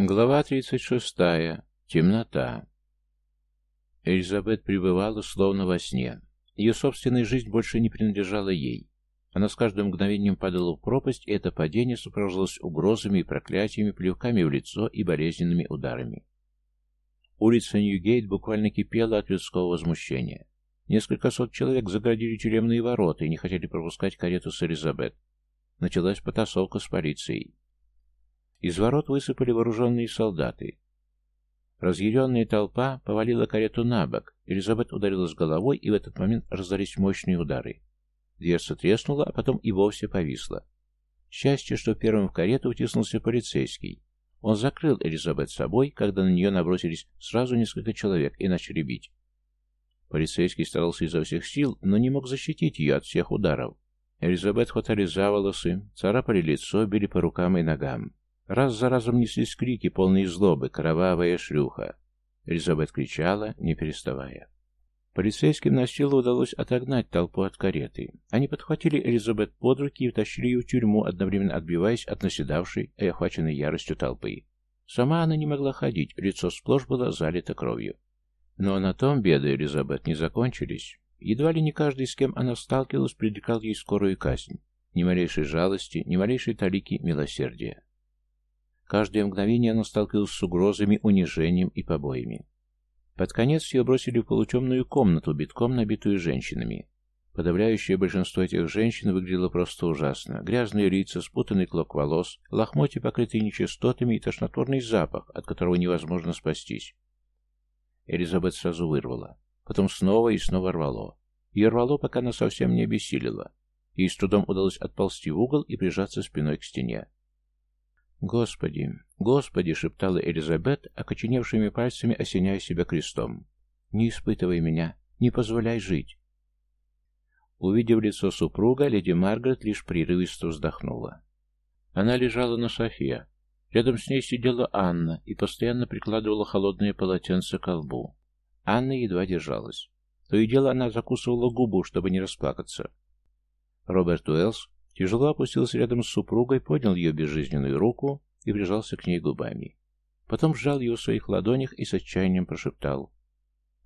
Глава 36. Темнота. Элизабет пребывала словно во сне. Ее собственная жизнь больше не принадлежала ей. Она с каждым мгновением падала в пропасть, и это падение сопровождалось угрозами и проклятиями, плевками в лицо и болезненными ударами. Улица Ньюгейт буквально кипела от людского возмущения. Несколько сот человек заградили тюремные ворота и не хотели пропускать карету с Элизабет. Началась потасовка с полицией. Из ворот высыпали вооруженные солдаты. Разъяренная толпа повалила карету на бок. Элизабет ударилась головой, и в этот момент раздались мощные удары. Дверца треснула, а потом и вовсе повисла. Счастье, что первым в карету утиснулся полицейский. Он закрыл Элизабет собой, когда на нее набросились сразу несколько человек и начали бить. Полицейский старался изо всех сил, но не мог защитить ее от всех ударов. Элизабет хватали за волосы, царапали лицо, били по рукам и ногам. Раз за разом неслись крики, полные злобы, кровавая шлюха. Элизабет кричала, не переставая. Полицейским на силу удалось отогнать толпу от кареты. Они подхватили Элизабет под руки и втащили ее в тюрьму, одновременно отбиваясь от наседавшей и охваченной яростью толпы. Сама она не могла ходить, лицо сплошь было залито кровью. Но на том беды Элизабет не закончились. Едва ли не каждый, с кем она сталкивалась, предрекал ей скорую казнь. Ни малейшей жалости, ни малейшей талики милосердия. Каждое мгновение она сталкивалась с угрозами, унижением и побоями. Под конец ее бросили в полутемную комнату, битком набитую женщинами. Подавляющее большинство этих женщин выглядело просто ужасно. Грязные лица, спутанный клок волос, лохмотья, покрытые нечистотами и тошнотворный запах, от которого невозможно спастись. Элизабет сразу вырвала. Потом снова и снова рвало. Ее рвало, пока она совсем не обессилила. Ей с трудом удалось отползти в угол и прижаться спиной к стене. «Господи, Господи!» — шептала Элизабет, окоченевшими пальцами осеняя себя крестом. «Не испытывай меня, не позволяй жить!» Увидев лицо супруга, леди Маргарет лишь прерывисто вздохнула. Она лежала на софе. Рядом с ней сидела Анна и постоянно прикладывала холодное полотенце к лбу. Анна едва держалась. То и дело она закусывала губу, чтобы не расплакаться. Роберт Уэллс Тяжело опустился рядом с супругой, поднял ее безжизненную руку и прижался к ней губами. Потом сжал ее в своих ладонях и с отчаянием прошептал.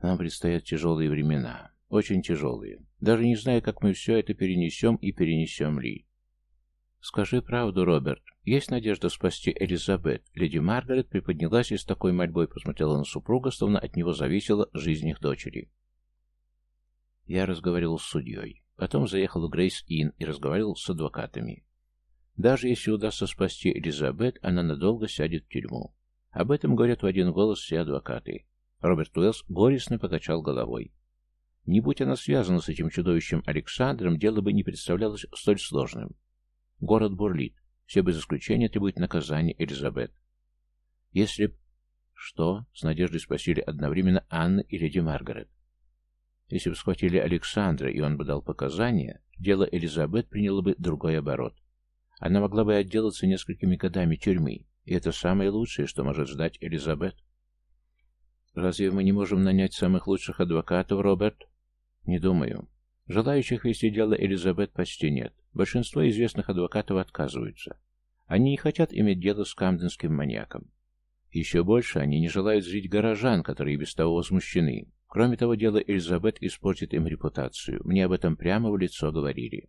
«Нам предстоят тяжелые времена. Очень тяжелые. Даже не знаю, как мы все это перенесем и перенесем ли». «Скажи правду, Роберт. Есть надежда спасти Элизабет?» Леди Маргарет приподнялась и с такой мольбой посмотрела на супруга, словно от него зависела жизнь их дочери. Я разговаривал с судьей. Потом заехал в Грейс-Инн и разговаривал с адвокатами. Даже если удастся спасти Элизабет, она надолго сядет в тюрьму. Об этом говорят в один голос все адвокаты. Роберт Уэллс горестно покачал головой. Не будь она связана с этим чудовищем Александром, дело бы не представлялось столь сложным. Город бурлит. Все без исключения требуют наказания Элизабет. Если б... Что? С надеждой спросили одновременно Анна и леди Маргарет. Если бы схватили Александра, и он бы дал показания, дело Элизабет приняло бы другой оборот. Она могла бы отделаться несколькими годами тюрьмы, и это самое лучшее, что может ждать Элизабет. Разве мы не можем нанять самых лучших адвокатов, Роберт? Не думаю. Желающих вести дело Элизабет почти нет. Большинство известных адвокатов отказываются. Они не хотят иметь дело с камденским маньяком. Еще больше они не желают жить горожан, которые без того возмущены. Кроме того, дело Элизабет испортит им репутацию. Мне об этом прямо в лицо говорили.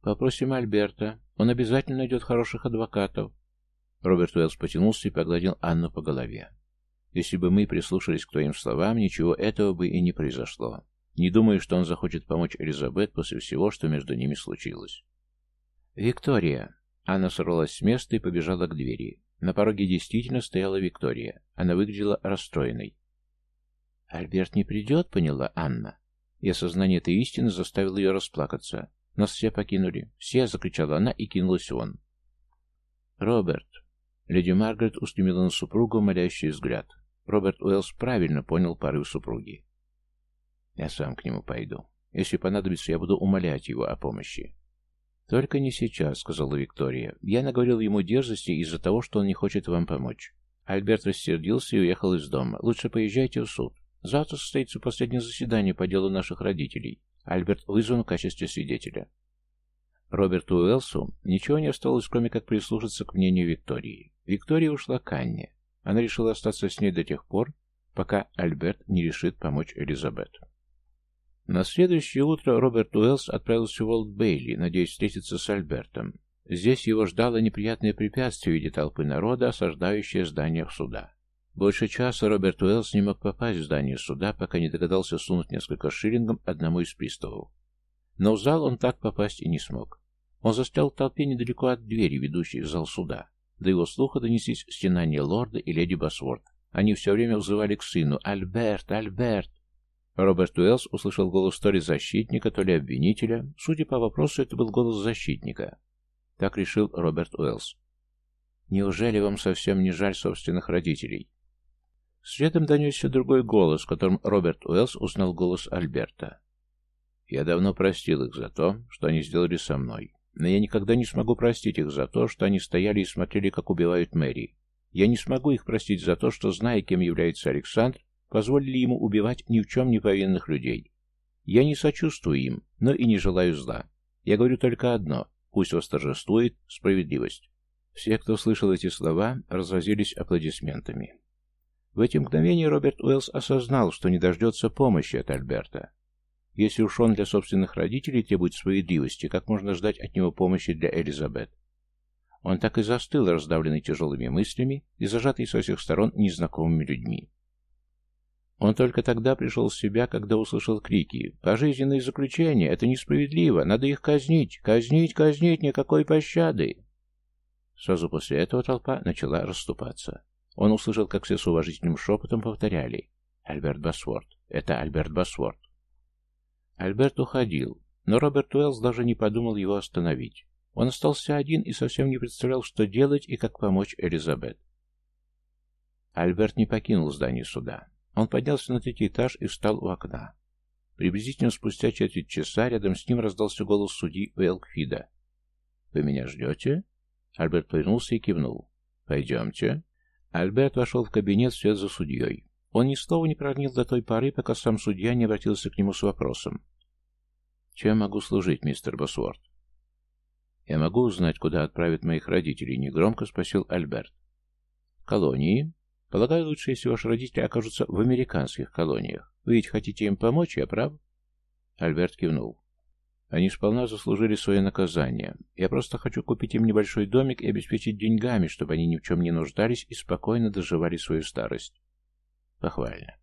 Попросим Альберта. Он обязательно найдет хороших адвокатов. Роберт Уэллс потянулся и погладил Анну по голове. Если бы мы прислушались к твоим словам, ничего этого бы и не произошло. Не думаю, что он захочет помочь Элизабет после всего, что между ними случилось. Виктория. Анна сорвалась с места и побежала к двери. На пороге действительно стояла Виктория. Она выглядела расстроенной. «Альберт не придет», — поняла Анна. И осознание этой истины заставило ее расплакаться. «Нас все покинули. Все!» — закричала она и кинулась вон. «Роберт!» Леди Маргарет устремила на супругу молящий взгляд. Роберт Уэллс правильно понял порыв супруги. «Я сам к нему пойду. Если понадобится, я буду умолять его о помощи». «Только не сейчас», — сказала Виктория. «Я наговорил ему дерзости из-за того, что он не хочет вам помочь». Альберт рассердился и уехал из дома. «Лучше поезжайте в суд. Завтра состоится последнее заседание по делу наших родителей. Альберт вызван в качестве свидетеля. Роберту Уэлсу ничего не осталось, кроме как прислушаться к мнению Виктории. Виктория ушла к Анне. Она решила остаться с ней до тех пор, пока Альберт не решит помочь Элизабет. На следующее утро Роберт Уэллс отправился в Уолт Бейли, надеясь встретиться с Альбертом. Здесь его ждало неприятное препятствие в виде толпы народа, осаждающее здание суда. Больше часа Роберт Уэллс не мог попасть в здание суда, пока не догадался сунуть несколько шиллингов одному из приставов. Но в зал он так попасть и не смог. Он застрял в толпе недалеко от двери, ведущей в зал суда. До его слуха донеслись стенания лорда и леди Басворд. Они все время взывали к сыну «Альберт! Альберт!» Роберт Уэллс услышал голос то ли защитника, то ли обвинителя. Судя по вопросу, это был голос защитника. Так решил Роберт Уэллс. «Неужели вам совсем не жаль собственных родителей?» Следом донесся другой голос, в котором Роберт Уэллс узнал голос Альберта. «Я давно простил их за то, что они сделали со мной, но я никогда не смогу простить их за то, что они стояли и смотрели, как убивают Мэри. Я не смогу их простить за то, что, зная, кем является Александр, позволили ему убивать ни в чем не повинных людей. Я не сочувствую им, но и не желаю зла. Я говорю только одно – пусть восторжествует справедливость. Все, кто слышал эти слова, разразились аплодисментами. В эти мгновения Роберт Уэллс осознал, что не дождется помощи от Альберта. Если уж он для собственных родителей требует справедливости, как можно ждать от него помощи для Элизабет? Он так и застыл, раздавленный тяжелыми мыслями и зажатый со всех сторон незнакомыми людьми. Он только тогда пришел в себя, когда услышал крики «Пожизненное заключение! Это несправедливо! Надо их казнить! Казнить, казнить! Никакой пощады!» Сразу после этого толпа начала расступаться. Он услышал, как все с уважительным шепотом повторяли «Альберт Басворд! Это Альберт Басворд!» Альберт уходил, но Роберт Уэллс даже не подумал его остановить. Он остался один и совсем не представлял, что делать и как помочь Элизабет. Альберт не покинул здание суда. Он поднялся на третий этаж и встал у окна. Приблизительно спустя четверть часа рядом с ним раздался голос судьи Уэлкфида. «Вы меня ждете?» Альберт повернулся и кивнул. «Пойдемте». Альберт вошел в кабинет вслед за судьей. Он ни слова не проронил до той поры, пока сам судья не обратился к нему с вопросом. «Чем могу служить, мистер Босворд?» «Я могу узнать, куда отправят моих родителей?» — негромко спросил Альберт. «В колонии?» Полагаю, лучше, если ваши родители окажутся в американских колониях. Вы ведь хотите им помочь, я прав? Альберт кивнул. Они сполна заслужили свое наказание. Я просто хочу купить им небольшой домик и обеспечить деньгами, чтобы они ни в чем не нуждались и спокойно доживали свою старость. Похвально.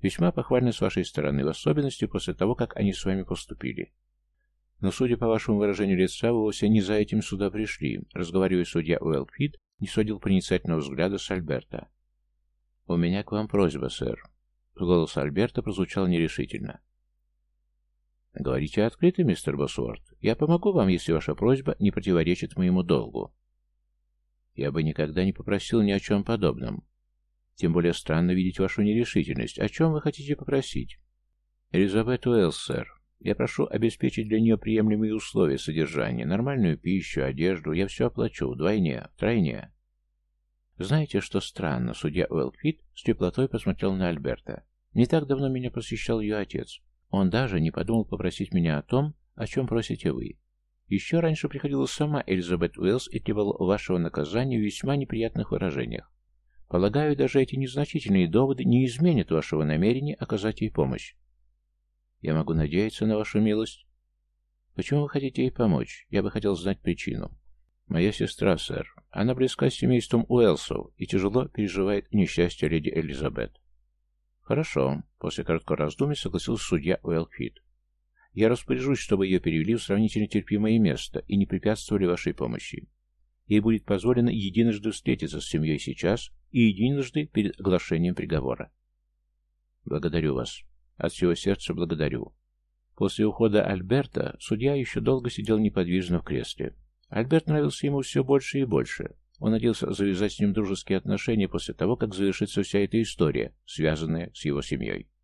Весьма похвально с вашей стороны, в особенности после того, как они с вами поступили. Но, судя по вашему выражению лица, вы вовсе не за этим сюда пришли. Разговаривая судья Уэлкфид, не сводил проницательного взгляда с Альберта. «У меня к вам просьба, сэр». Голос Альберта прозвучал нерешительно. «Говорите открыто, мистер Босуорт. Я помогу вам, если ваша просьба не противоречит моему долгу». «Я бы никогда не попросил ни о чем подобном. Тем более странно видеть вашу нерешительность. О чем вы хотите попросить?» «Элизабет Уэллс, сэр. Я прошу обеспечить для нее приемлемые условия содержания, нормальную пищу, одежду. Я все оплачу, вдвойне, втройне». Знаете, что странно? Судья Уэллфит с теплотой посмотрел на Альберта. Не так давно меня посещал ее отец. Он даже не подумал попросить меня о том, о чем просите вы. Еще раньше приходила сама Элизабет Уэллс и требовала вашего наказания в весьма неприятных выражениях. Полагаю, даже эти незначительные доводы не изменят вашего намерения оказать ей помощь. Я могу надеяться на вашу милость? Почему вы хотите ей помочь? Я бы хотел знать причину. «Моя сестра, сэр. Она близка с семейством Уэлсов и тяжело переживает несчастье леди Элизабет». «Хорошо», — после короткого раздумья согласился судья Уэлфит. «Я распоряжусь, чтобы ее перевели в сравнительно терпимое место и не препятствовали вашей помощи. Ей будет позволено единожды встретиться с семьей сейчас и единожды перед оглашением приговора». «Благодарю вас. От всего сердца благодарю». После ухода Альберта судья еще долго сидел неподвижно в кресле. Альберт нравился ему все больше и больше. Он надеялся завязать с ним дружеские отношения после того, как завершится вся эта история, связанная с его семьей.